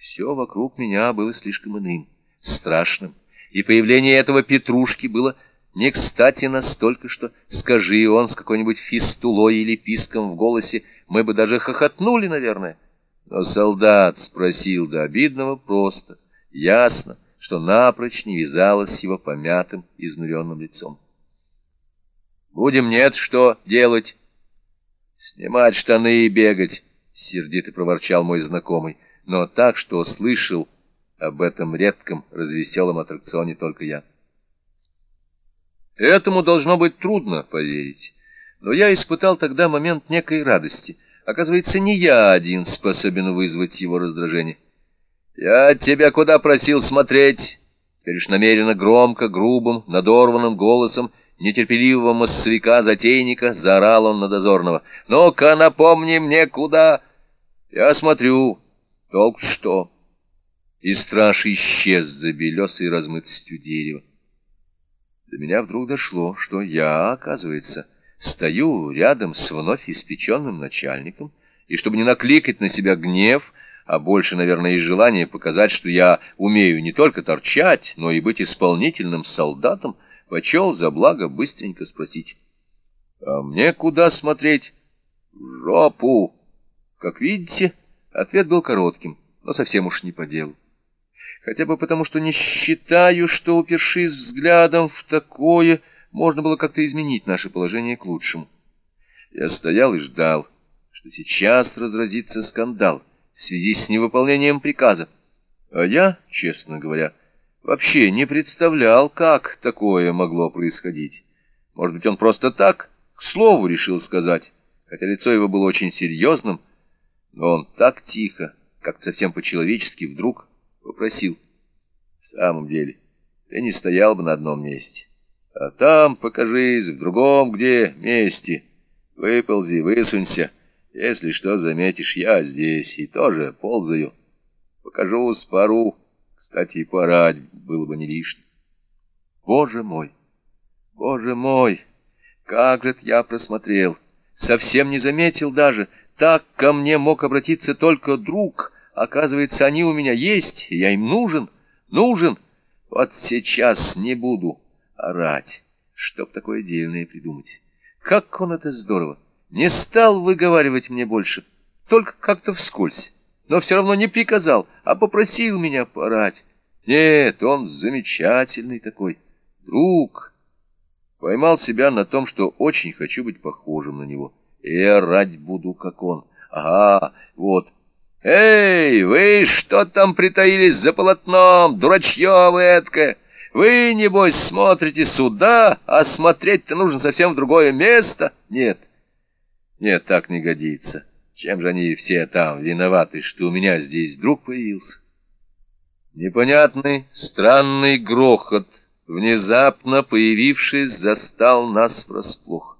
Все вокруг меня было слишком иным, страшным, и появление этого Петрушки было не кстати настолько, что, скажи он с какой-нибудь фистулой или писком в голосе, мы бы даже хохотнули, наверное. Но солдат спросил до обидного просто, ясно, что напрочь не вязалось его помятым, изнуренным лицом. «Будем нет, что делать?» «Снимать штаны и бегать», — сердито проворчал мой знакомый, но так, что слышал об этом редком, развеселом аттракционе только я. Этому должно быть трудно поверить, но я испытал тогда момент некой радости. Оказывается, не я один способен вызвать его раздражение. «Я тебя куда просил смотреть?» Теперь уж намеренно громко, грубым, надорванным голосом нетерпеливого массовика-затейника заорал он на дозорного. «Ну-ка, напомни мне, куда...» «Я смотрю. Толк что?» И страж исчез за белесой размытостью дерева. До меня вдруг дошло, что я, оказывается, стою рядом с вновь испеченным начальником, и чтобы не накликать на себя гнев, а больше, наверное, из желания показать, что я умею не только торчать, но и быть исполнительным солдатом, почел за благо быстренько спросить. «А мне куда смотреть?» «В жопу!» Как видите, ответ был коротким, но совсем уж не по делу хотя бы потому, что не считаю, что, упершись взглядом в такое, можно было как-то изменить наше положение к лучшему. Я стоял и ждал, что сейчас разразится скандал в связи с невыполнением приказа. А я, честно говоря, вообще не представлял, как такое могло происходить. Может быть, он просто так, к слову, решил сказать, хотя лицо его было очень серьезным, но он так тихо, как совсем по-человечески вдруг попросил. В самом деле, ты не стоял бы на одном месте. А там покажись, в другом где месте. Выползи, высунься. Если что заметишь, я здесь и тоже ползаю. Покажу спору. Кстати, и порать было бы не лишним. Боже мой! Боже мой! Как же я просмотрел! Совсем не заметил даже. Так ко мне мог обратиться только друг — Оказывается, они у меня есть, я им нужен, нужен. Вот сейчас не буду орать, чтоб такое дельное придумать. Как он это здорово! Не стал выговаривать мне больше, только как-то вскользь, но все равно не приказал, а попросил меня порать. Нет, он замечательный такой, друг. Поймал себя на том, что очень хочу быть похожим на него. И орать буду, как он. Ага, вот, «Эй, вы что там притаились за полотном, дурачье вы эткое? Вы, небось, смотрите сюда, а смотреть-то нужно совсем в другое место? Нет, нет, так не годится. Чем же они все там виноваты, что у меня здесь друг появился?» Непонятный, странный грохот, внезапно появившись, застал нас врасплох.